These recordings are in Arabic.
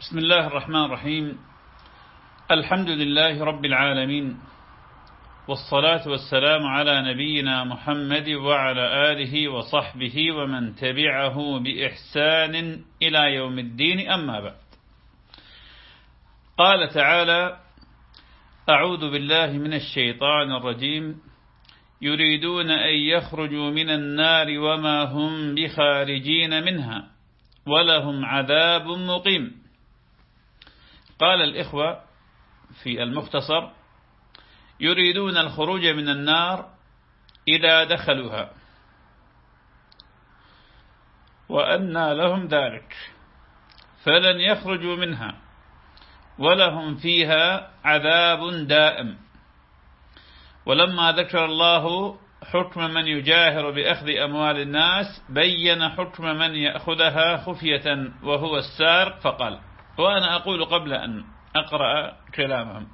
بسم الله الرحمن الرحيم. الحمد لله رب العالمين والصلاة والسلام على نبينا محمد وعلى آله وصحبه ومن تبعه بإحسان إلى يوم الدين. أما بعد قال تعالى أعوذ بالله من الشيطان الرجيم. يريدون أن يخرجوا من النار وما هم بخارجين منها ولهم عذاب مقيم. قال الإخوة في المختصر يريدون الخروج من النار إذا دخلوها. وأنى لهم ذلك فلن يخرجوا منها ولهم فيها عذاب دائم. ولما ذكر الله حكم من يجاهر بأخذ أموال الناس بين حكم من يأخذها خفية وهو السارق فقال وأنا أقول قبل أن أقرأ كلامهم.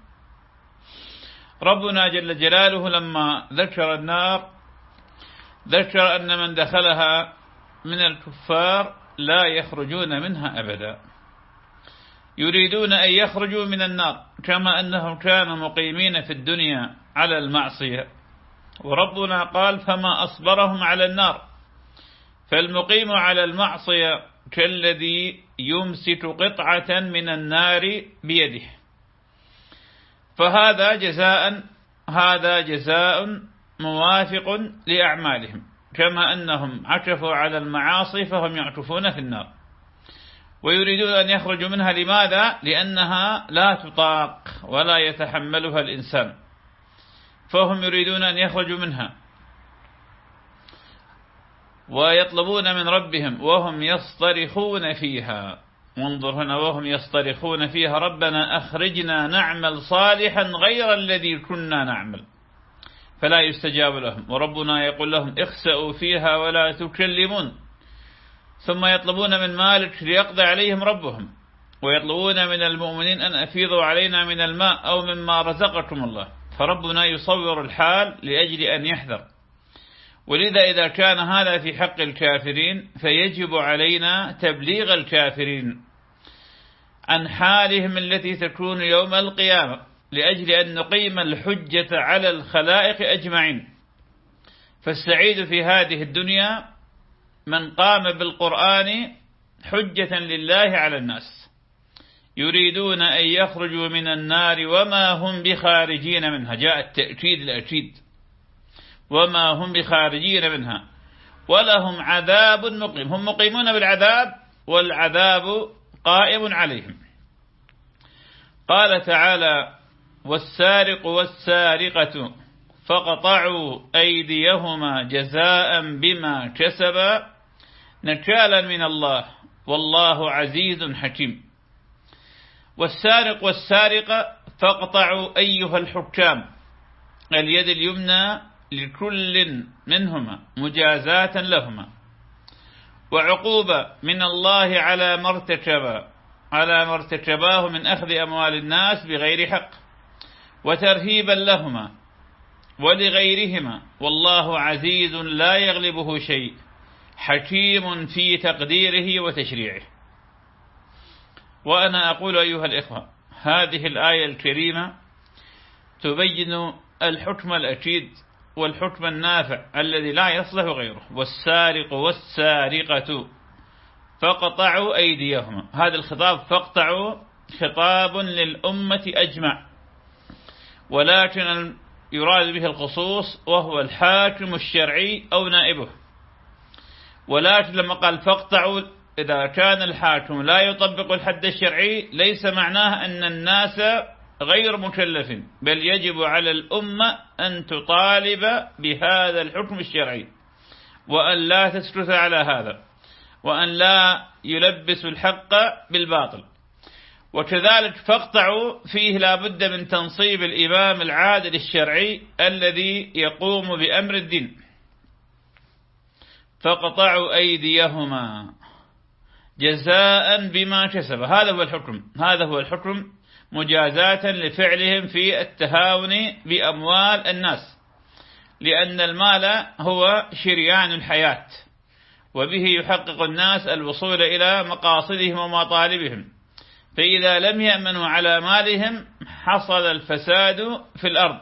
ربنا جل جلاله لما ذكر النار ذكر أن من دخلها من الكفار لا يخرجون منها أبدا. يريدون أن يخرجوا من النار كما أنهم كانوا مقيمين في الدنيا على المعصية. وربنا قال فما أصبرهم على النار فالمقيم على المعصية كالذي يمسك قطعة من النار بيده. فهذا جزاء هذا جزاء موافق لأعمالهم. كما أنهم عكفوا على المعاصي فهم يعكفون في النار. ويريدون أن يخرجوا منها لماذا؟ لأنها لا تطاق ولا يتحملها الإنسان. فهم يريدون أن يخرجوا منها. ويطلبون من ربهم وهم يصطرخون فيها. وانظر هنا وهم يصطرخون فيها. ربنا أخرجنا نعمل صالحا غير الذي كنا نعمل. فلا يستجاب لهم. وربنا يقول لهم اخسأوا فيها ولا تكلمون. ثم يطلبون من مالك ليقضي عليهم ربهم. ويطلبون من المؤمنين أن أفيضوا علينا من الماء أو مما رزقكم الله. فربنا يصور الحال لأجل أن يحذر. ولذا إذا كان هذا في حق الكافرين فيجب علينا تبليغ الكافرين عن حالهم التي تكون يوم القيامة لأجل أن نقيم الحجة على الخلائق أجمعين. فالسعيد في هذه الدنيا من قام بالقرآن حجة لله على الناس. يريدون أن يخرجوا من النار وما هم بخارجين منها. جاء التأكيد الأكيد. وما هم بخارجين منها. ولهم عذاب مقيم. هم مقيمون بالعذاب والعذاب قائم عليهم. قال تعالى والسارق والسارقة فقطعوا أيديهما جزاء بما كسبا نكالا من الله. والله عزيز حكيم. والسارق والسارقة فاقطعوا أيها الحكام. اليد اليمنى لكل منهما مجازاة لهما. وعقوبة من الله على ما ارتكبا على ما ارتكباه من أخذ أموال الناس بغير حق. وترهيبا لهما ولغيرهما. والله عزيز لا يغلبه شيء حكيم في تقديره وتشريعه. وأنا أقول أيها الإخوة هذه الآية الكريمة تبين الحكم الأكيد والحكم النافع الذي لا يصلح غيره والسارق والسارقة فقطعوا أيديهما هذا الخطاب فاقطعوا خطاب للأمة أجمع. ولكن يراد به الخصوص وهو الحاكم الشرعي أو نائبه. ولكن لما قال فاقطعوا إذا كان الحاكم لا يطبق الحد الشرعي ليس معناه أن الناس غير مكلف بل يجب على الأمة أن تطالب بهذا الحكم الشرعي وأن لا تسكت على هذا وأن لا يلبس الحق بالباطل. وكذلك فاقطعوا فيه لابد من تنصيب الإمام العادل الشرعي الذي يقوم بأمر الدين. فقطعوا أيديهما جزاء بما كسب. هذا هو الحكم. هذا هو الحكم مجازاة لفعلهم في التهاون بأموال الناس. لأن المال هو شريان الحياة وبه يحقق الناس الوصول إلى مقاصدهم ومطالبهم. فإذا لم يأمنوا على مالهم حصل الفساد في الأرض.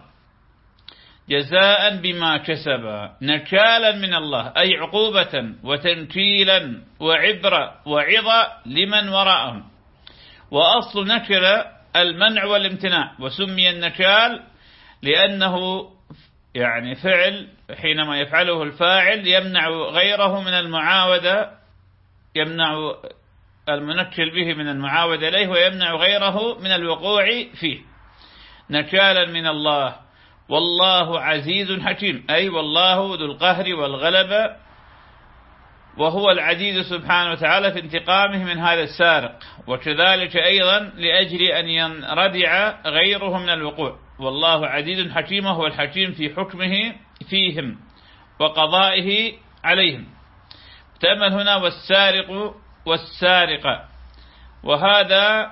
جزاء بما كسب نكالا من الله أي عقوبة وتنكيلا وعبرة وعظة لمن وراءهم. وأصل نكل المنع والامتناع وسمي النكال لأنه يعني فعل حينما يفعله الفاعل يمنع غيره من المعاودة يمنع المنكل به من المعاودة إليه ويمنع غيره من الوقوع فيه. نكالا من الله والله عزيز حكيم أي والله ذو القهر والغلبة وهو العزيز سبحانه وتعالى في انتقامه من هذا السارق. وكذلك أيضا لأجل أن ينردع غيره من الوقوع. والله عزيز حكيم وهو الحكيم في حكمه فيهم وقضائه عليهم. تأمل هنا والسارق والسارقة. وهذا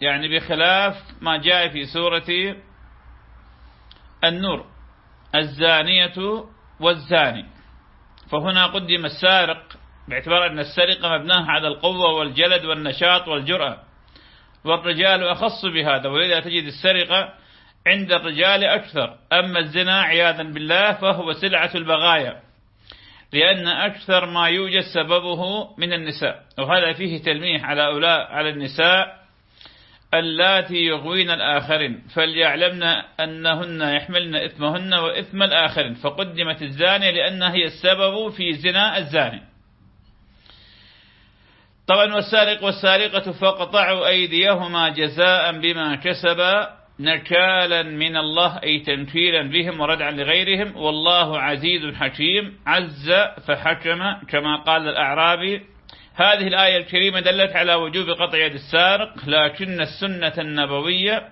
يعني بخلاف ما جاء في سورة النور. الزانية والزاني. فهنا قدم السارق باعتبار أن السرقة مبناها على القوة والجلد والنشاط والجرأة. والرجال أخص بهذا ولذا تجد السرقة عند الرجال أكثر. أما الزنا عياذا بالله فهو سلعة البغايا لأن أكثر ما يوجد سببه من النساء. وهذا فيه تلميح على أولاء على النساء اللاتي يغوين الآخرين فليعلمن أنهن يحملن إثمهن وإثم الآخرين فقدمت الزانية لأنها هي السبب في زنا الزاني. طبعا والسارق والسارقة فاقطعوا أيديهما جزاء بما كسبا نكالا من الله أي تنكيلا بهم وردعا لغيرهم والله عزيز حكيم عز فحكم كما قال الأعرابي هذه الآية الكريمة دلت على وجوب قطع يد السارق لكن السنة النبوية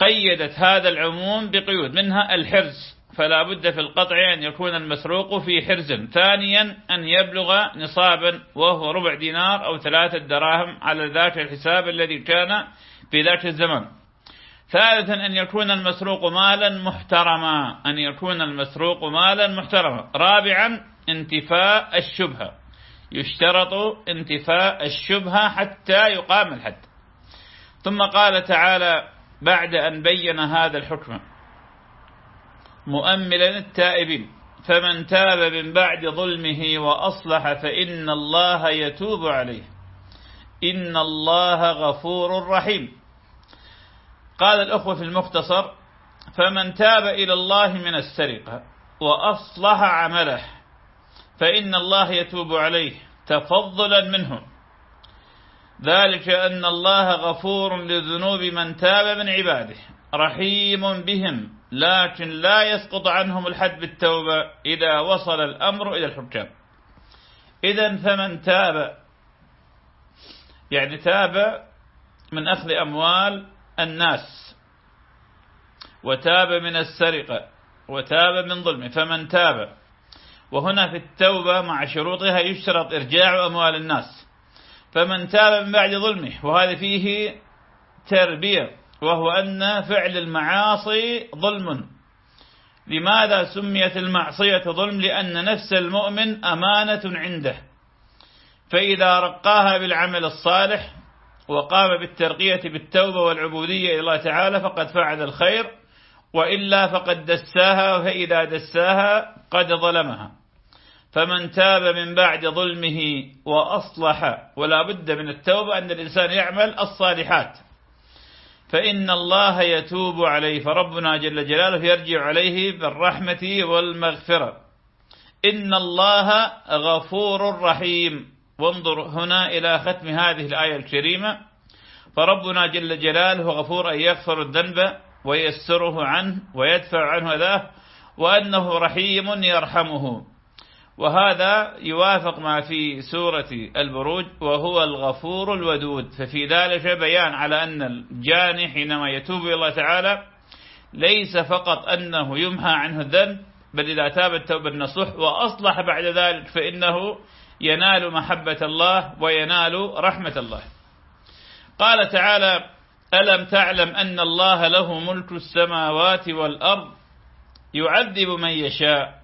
قيدت هذا العموم بقيود منها الحرز فلا بد في القطع أن يكون المسروق في حرز. ثانيا أن يبلغ نصابا وهو ربع دينار أو ثلاثة دراهم على ذاك الحساب الذي كان في ذاك الزمن. ثالثا أن يكون المسروق مالا محترما أن يكون المسروق مالا محترما. رابعا انتفاء الشبهة. يشترط انتفاء الشبهة حتى يقام الحد. ثم قال تعالى بعد أن بين هذا الحكم مؤملا التائبين فمن تاب من بعد ظلمه وأصلح فإن الله يتوب عليه. إن الله غفور رحيم. قال الأخوة في المختصر فمن تاب إلى الله من السرقة وأصلح عمله فإن الله يتوب عليه تفضلا منه ذلك أن الله غفور لذنوب من تاب من عباده رحيم بهم لكن لا يسقط عنهم الحد بالتوبة إذا وصل الأمر إلى الحكام. إذا فمن تاب يعني تاب من أخذ أموال الناس وتاب من السرقة وتاب من ظلم فمن تاب وهنا في التوبة مع شروطها يشترط إرجاع أموال الناس. فمن تاب من بعد ظلمه وهذا فيه تربية وهو أن فعل المعاصي ظلم. لماذا سميت المعصية ظلم؟ لأن نفس المؤمن أمانة عنده. فإذا رقاها بالعمل الصالح وقام بالترقية بالتوبة والعبودية إلى الله تعالى فقد فعل الخير. وإلا فقد دساها فإذا دساها قد ظلمها. فمن تاب من بعد ظلمه وأصلح ولا بد من التوبة أن الإنسان يعمل الصالحات. فإن الله يتوب عليه فربنا جل جلاله يرجع عليه بالرحمة والمغفرة. إن الله غفور رحيم. وانظر هنا إلى ختم هذه الآية الكريمة. فربنا جل جلاله غفور أن يغفر الذنب ويسره عنه ويدفع عنه ذاه وأنه رحيم يرحمه. وهذا يوافق ما في سورة البروج وهو الغفور الودود. ففي ذلك بيان على أن الجاني حينما يتوب إلى الله تعالى ليس فقط أنه يمحى عنه الذنب بل إذا تاب التوبة النصوح وأصلح بعد ذلك فإنه ينال محبة الله وينال رحمة الله. قال تعالى ألم تعلم أن الله له ملك السماوات والأرض يعذب من يشاء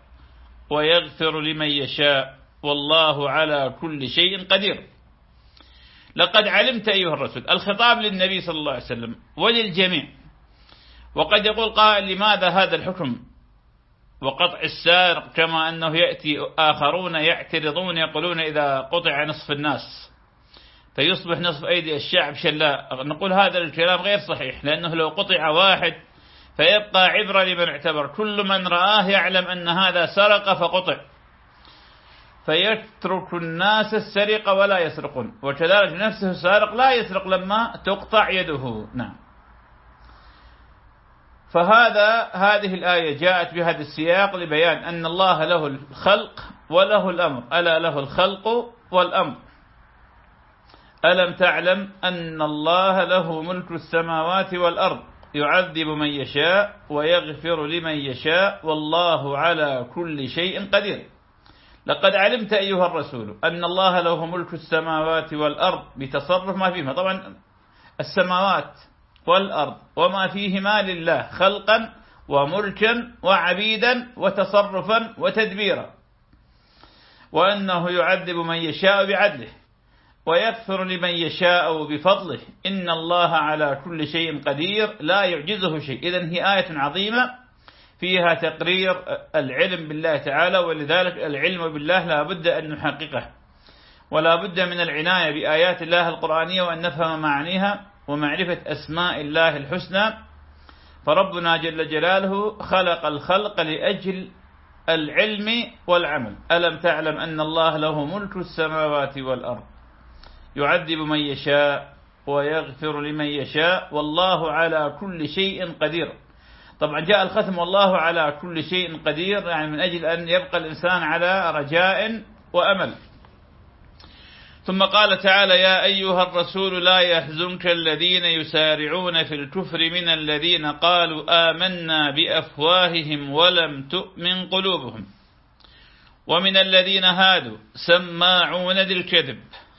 ويغفر لمن يشاء والله على كل شيء قدير. لقد علمت أيها الرسول الخطاب للنبي صلى الله عليه وسلم وللجميع. وقد يقول قائل لماذا هذا الحكم؟ وقطع السارق كما أنه يأتي آخرون يعترضون يقولون إذا قطع نصف الناس. فيصبح نصف أيدي الشعب شلاء. نقول هذا الكلام غير صحيح لأنه لو قطع واحد فيبقى عبرة لمن اعتبر. كل من رآه يعلم أن هذا سرق فقطع. فيترك الناس السرقة ولا يسرقون. وكذلك نفسه السارق لا يسرق لما تقطع يده. نعم. فهذا هذه الآية جاءت بهذا السياق لبيان أن الله له الخلق وله الأمر. ألا له الخلق والأمر. ألم تعلم أن الله له ملك السماوات والأرض؟ يعذب من يشاء ويغفر لمن يشاء والله على كل شيء قدير. لقد علمت أيها الرسول أن الله له ملك السماوات والأرض بتصرف ما فيهما. طبعا السماوات والأرض وما فيهما لله خلقا وملكا وعبيدا وتصرفا وتدبيرا. وأنه يعذب من يشاء بعدله. ويغفر لمن يشاء بفضله. إن الله على كل شيء قدير. لا يعجزه شيء. إذن هي آية عظيمة. فيها تقرير العلم بالله تعالى ولذلك العلم بالله لا بد أن نحققه. ولا بد من العناية بآيات الله القرآنية وأن نفهم معانيها ومعرفة أسماء الله الحسنى. فربنا جل جلاله خلق الخلق لأجل العلم والعمل. ألم تعلم أن الله له ملك السماوات والأرض؟ يعذب من يشاء ويغفر لمن يشاء والله على كل شيء قدير. طبعا جاء الختم والله على كل شيء قدير يعني من أجل أن يبقى الإنسان على رجاء وأمل. ثم قال تعالى يا أيها الرسول لا يحزنك الذين يسارعون في الكفر من الذين قالوا آمنا بأفواههم ولم تؤمن قلوبهم. ومن الذين هادوا سماعون للكذب.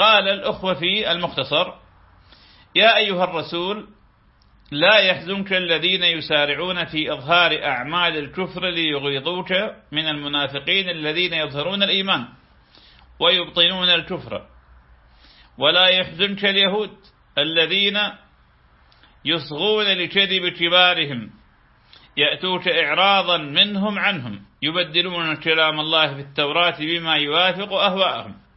قال الأخوة في المختصر يا أيها الرسول لا يحزنك الذين يسارعون في إظهار أعمال الكفر ليغيظوك من المنافقين الذين يظهرون الإيمان ويبطنون الكفر. ولا يحزنك اليهود الذين يصغون لكذب كبارهم يأتوك إعراضا منهم عنهم يبدلون كلام الله في التوراة بما يوافق أهواءهم.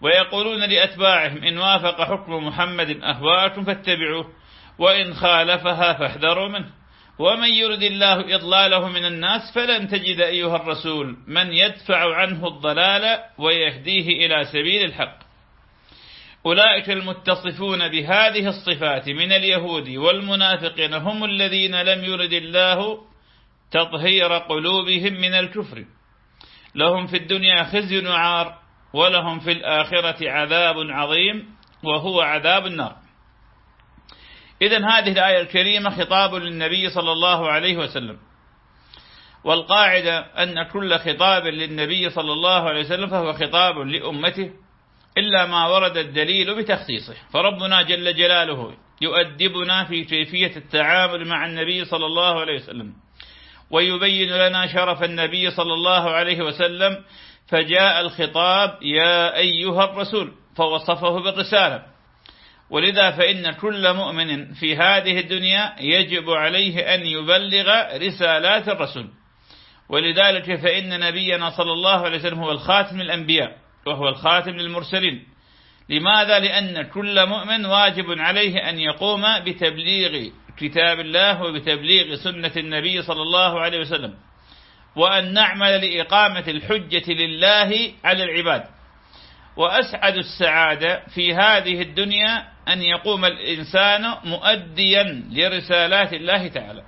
ويقولون لأتباعهم إن وافق حكم محمد أهواءكم فاتبعوه وإن خالفها فاحذروا منه. ومن يرد الله إضلاله من الناس فلن تجد أيها الرسول من يدفع عنه الضلال ويهديه إلى سبيل الحق. أولئك المتصفون بهذه الصفات من اليهود والمنافقين هم الذين لم يرد الله تطهير قلوبهم من الكفر. لهم في الدنيا خزي وعار ولهم في الآخرة عذاب عظيم وهو عذاب النار. إذا هذه الآية الكريمة خطاب للنبي صلى الله عليه وسلم. والقاعدة أن كل خطاب للنبي صلى الله عليه وسلم فهو خطاب لأمته إلا ما ورد الدليل بتخصيصه. فربنا جل جلاله يؤدبنا في كيفية التعامل مع النبي صلى الله عليه وسلم. ويبين لنا شرف النبي صلى الله عليه وسلم فجاء الخطاب يا أيها الرسول فوصفه بالرسالة ولذا فإن كل مؤمن في هذه الدنيا يجب عليه أن يبلغ رسالات الرسول. ولذلك فإن نبينا صلى الله عليه وسلم هو الخاتم الأنبياء وهو الخاتم للمرسلين. لماذا؟ لأن كل مؤمن واجب عليه أن يقوم بتبليغ كتاب الله وبتبليغ سنة النبي صلى الله عليه وسلم. وأن نعمل لإقامة الحجة لله على العباد. وأسعد السعادة في هذه الدنيا أن يقوم الإنسان مؤديا لرسالات الله تعالى.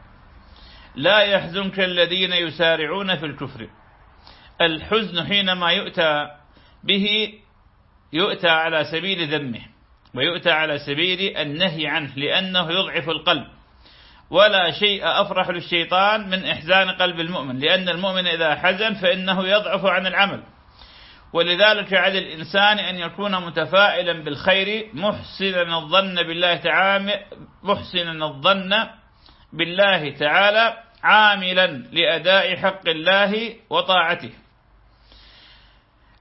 لا يحزنك الذين يسارعون في الكفر. الحزن حينما يؤتى به يؤتى على سبيل ذمه ويؤتى على سبيل النهي عنه لأنه يضعف القلب. ولا شيء أفرح للشيطان من إحزان قلب المؤمن لأن المؤمن إذا حزن فإنه يضعف عن العمل. ولذلك على الإنسان أن يكون متفائلا بالخير محسنا الظن بالله تعالى محسنا الظن بالله تعالى عاملا لأداء حق الله وطاعته.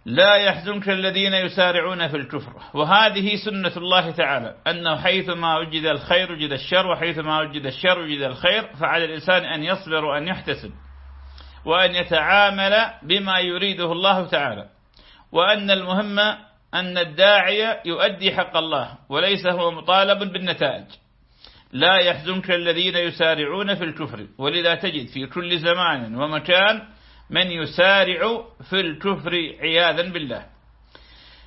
لا يحزنك الذين يسارعون في الكفر. وهذه سنة الله تعالى أنه حيثما وجد الخير وجد الشر وحيثما وجد الشر وجد الخير فعلى الإنسان أن يصبر وأن يحتسب وأن يتعامل بما يريده الله تعالى. وأن المهم أن الداعية يؤدي حق الله وليس هو مطالب بالنتائج. لا يحزنك الذين يسارعون في الكفر ولذا تجد في كل زمان ومكان من يسارع في الكفر عياذا بالله.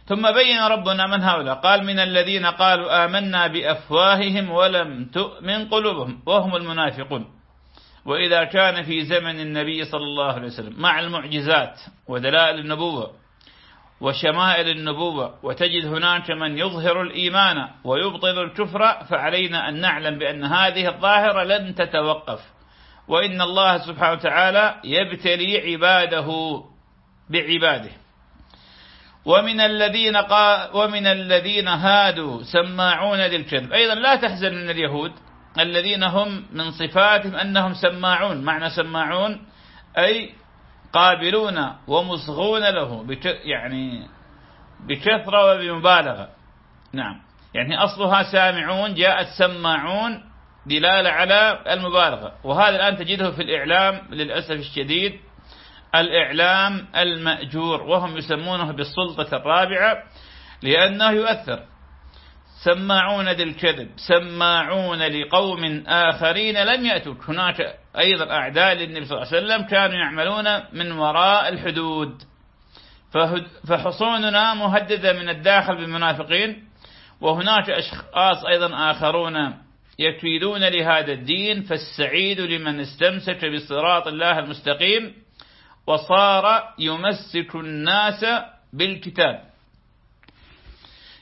ثم بين ربنا من هؤلاء. قال من الذين قالوا آمنا بأفواههم ولم تؤمن قلوبهم وهم المنافقون. وإذا كان في زمن النبي صلى الله عليه وسلم مع المعجزات ودلائل النبوة وشمائل النبوة وتجد هناك من يظهر الإيمان ويبطل الكفر فعلينا أن نعلم بأن هذه الظاهرة لن تتوقف. وإن الله سبحانه وتعالى يبتلي عباده بعباده. ومن الذين قا ومن الذين هادوا سماعون للكذب. أيضا لا تحزن من اليهود الذين هم من صفاتهم أنهم سماعون. معنى سماعون أي قابلون ومصغون له يعني بكثرة وبمبالغة. نعم. يعني أصلها سامعون جاءت سماعون دلالة على المبالغة. وهذا الآن تجده في الإعلام للأسف الشديد. الإعلام المأجور وهم يسمونه بالسلطة الرابعة لأنه يؤثر. سماعون للكذب سماعون لقوم آخرين لم يأتوا هناك أيضا أعداء للنبي صلى الله عليه وسلم كانوا يعملون من وراء الحدود. فحصوننا مهددة من الداخل بالمنافقين. وهناك أشخاص أيضا آخرون يكيدون لهذا الدين فالسعيد لمن استمسك بصراط الله المستقيم وصار يمسك الناس بالكتاب.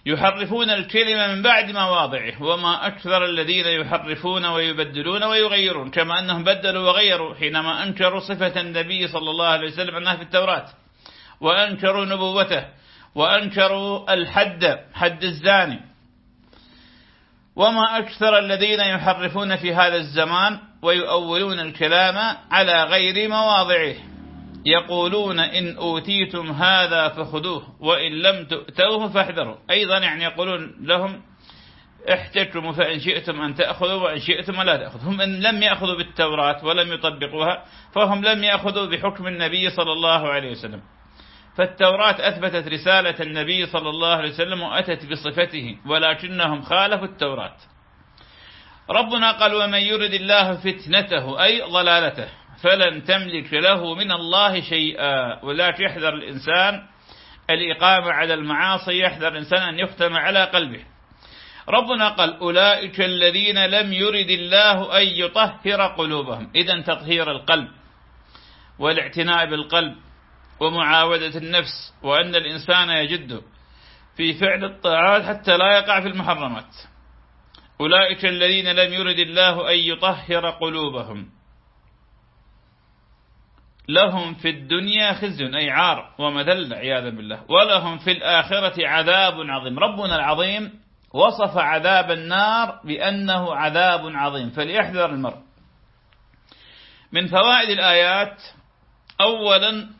يحرفون الكلمة من بعد مواضعه وما أكثر الذين يحرفون ويبدلون ويغيرون كما أنهم بدلوا وغيروا حينما أنكروا صفة النبي صلى الله عليه وسلم أنها في التوراة وأنكروا نبوته وأنكروا الحد حد الزاني. وما أكثر الذين يحرفون في هذا الزمان ويؤولون الكلام على غير مواضعه. يقولون إن أوتيتم هذا فخذوه وإن لم تؤتوه فاحذروا. أيضا يعني يقولون لهم احتكموا فإن شئتم أن تأخذوا وإن شئتم لا تأخذوا. هم إن لم يأخذوا بالتوراة ولم يطبقوها فهم لم يأخذوا بحكم النبي صلى الله عليه وسلم. فالتوراة أثبتت رسالة النبي صلى الله عليه وسلم وأتت بصفته ولكنهم خالفوا التوراة. ربنا قال ومن يرد الله فتنته أي ضلالته فلن تملك له من الله شيئا. ولكن يحذر الإنسان الإقامة على المعاصي يحذر الإنسان أن يختم على قلبه. ربنا قال أولئك الذين لم يرد الله أن يطهر قلوبهم. إذا تطهير القلب والاعتناء بالقلب. ومعاودة النفس وأن الإنسان يجد في فعل الطاعات حتى لا يقع في المحرمات. أولئك الذين لم يرد الله أن يطهر قلوبهم. لهم في الدنيا خزي أي عار ومذل عياذا بالله. ولهم في الآخرة عذاب عظيم. ربنا العظيم وصف عذاب النار بأنه عذاب عظيم. فليحذر المرء. من فوائد الآيات أولا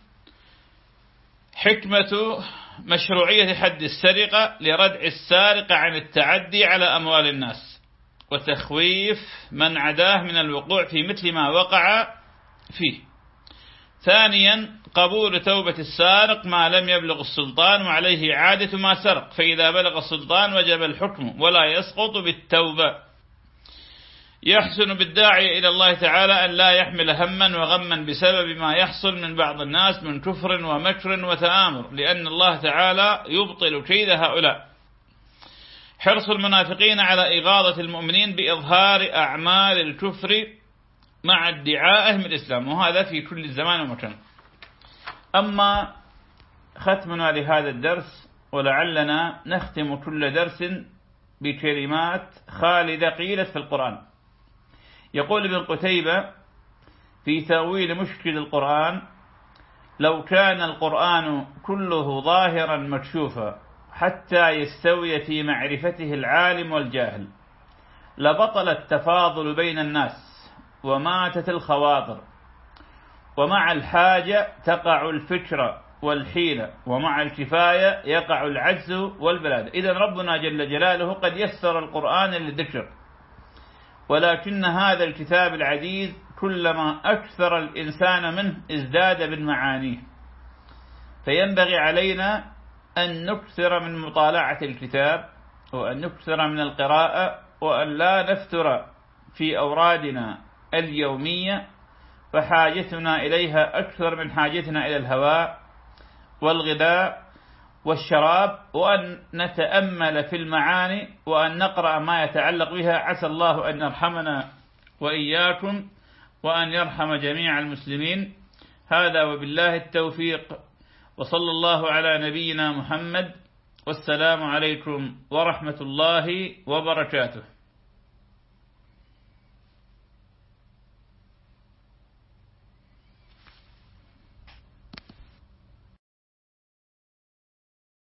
حكمة مشروعية حد السرقة لردع السارق عن التعدي على أموال الناس وتخويف من عداه من الوقوع في مثل ما وقع فيه. ثانيا قبول توبة السارق ما لم يبلغ السلطان وعليه إعادة ما سرق فإذا بلغ السلطان وجب الحكم ولا يسقط بالتوبة. يحسن بالداعي إلى الله تعالى أن لا يحمل هما وغما بسبب ما يحصل من بعض الناس من كفر ومكر وتآمر لأن الله تعالى يبطل كيد هؤلاء. حرص المنافقين على إغاظة المؤمنين بإظهار أعمال الكفر مع ادعائهم الإسلام وهذا في كل زمان ومكان. أما ختمنا لهذا الدرس ولعلنا نختم كل درس بكلمات خالدة قيلت في القرآن. يقول ابن قتيبة في تأويل مشكل القرآن لو كان القرآن كله ظاهرا مكشوفا حتى يستوي في معرفته العالم والجاهل لبطل التفاضل بين الناس وماتت الخواطر ومع الحاجة تقع الفكرة والحيلة ومع الكفاية يقع العجز والبلاد. إذا ربنا جل جلاله قد يسر القرآن للذكر. ولكن هذا الكتاب العديد كلما أكثر الإنسان منه ازداد بالمعاني فينبغي علينا أن نكثر من مطالعة الكتاب وأن نكثر من القراءة وأن لا نفتر في أورادنا اليومية فحاجتنا إليها أكثر من حاجتنا إلى الهواء والغذاء والشراب وأن نتأمل في المعاني وأن نقرأ ما يتعلق بها. عسى الله أن يرحمنا وإياكم وأن يرحم جميع المسلمين. هذا وبالله التوفيق. وصلى الله على نبينا محمد. والسلام عليكم ورحمة الله وبركاته.